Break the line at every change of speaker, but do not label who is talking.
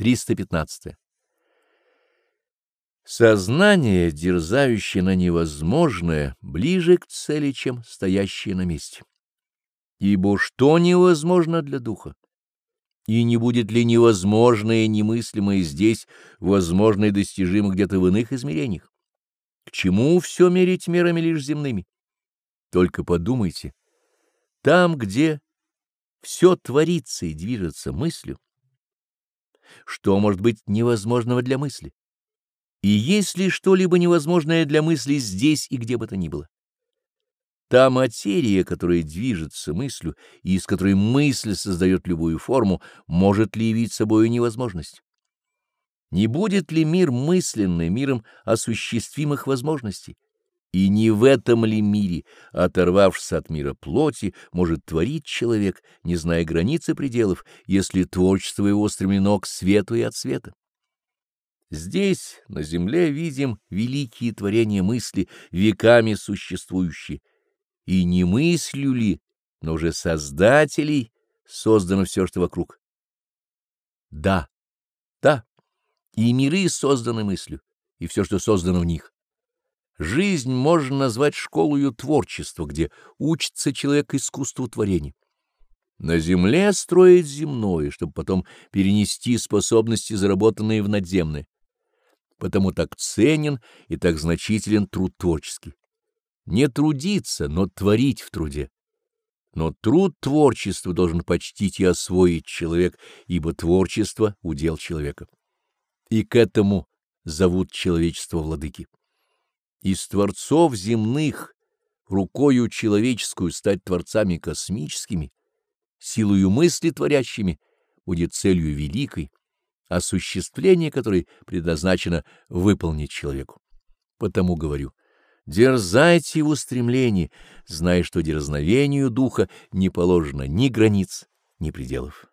315. Сознание, дерзающее на невозможное, ближе к цели, чем стоящее на месте. Ибо что невозможно для духа? И не будет ли невозможное и немыслимое здесь возможно и достижимо где-то в иных измерениях? К чему все мерить мерами лишь земными? Только подумайте, там, где все творится и движется мыслью, что может быть невозможного для мысли? И есть ли что-либо невозможное для мысли здесь и где бы то ни было? Та материя, которая движется мыслью и из которой мысль создает любую форму, может ли явить собой невозможность? Не будет ли мир мысленный миром осуществимых возможностей? И не в этом ли мире, оторвавшись от мира плоти, может творить человек, не зная границы пределов, если творчество его стремлено к свету и от света? Здесь, на земле, видим великие творения мысли, веками существующие. И не мыслью ли, но уже создателей создано все, что вокруг? Да, да, и миры созданы мыслью, и все, что создано в них. Жизнь можно назвать школою творчества, где учится человек искусству творения. На земле строить земное, чтобы потом перенести способности, заработанные в надземное потому так ценен и так значителен труд творческий. Не трудиться, но творить в труде. Но труд творчества должен почтить и освоить человек, ибо творчество — удел человека. И к этому зовут человечество владыки. Из творцов земных рукою человеческую стать творцами космическими, силою мысли творящими, будет целью великой, осуществление которой предназначено выполнить человеку. Потому говорю, дерзайте в устремлении, зная, что дерзновению духа не положено ни границ, ни пределов.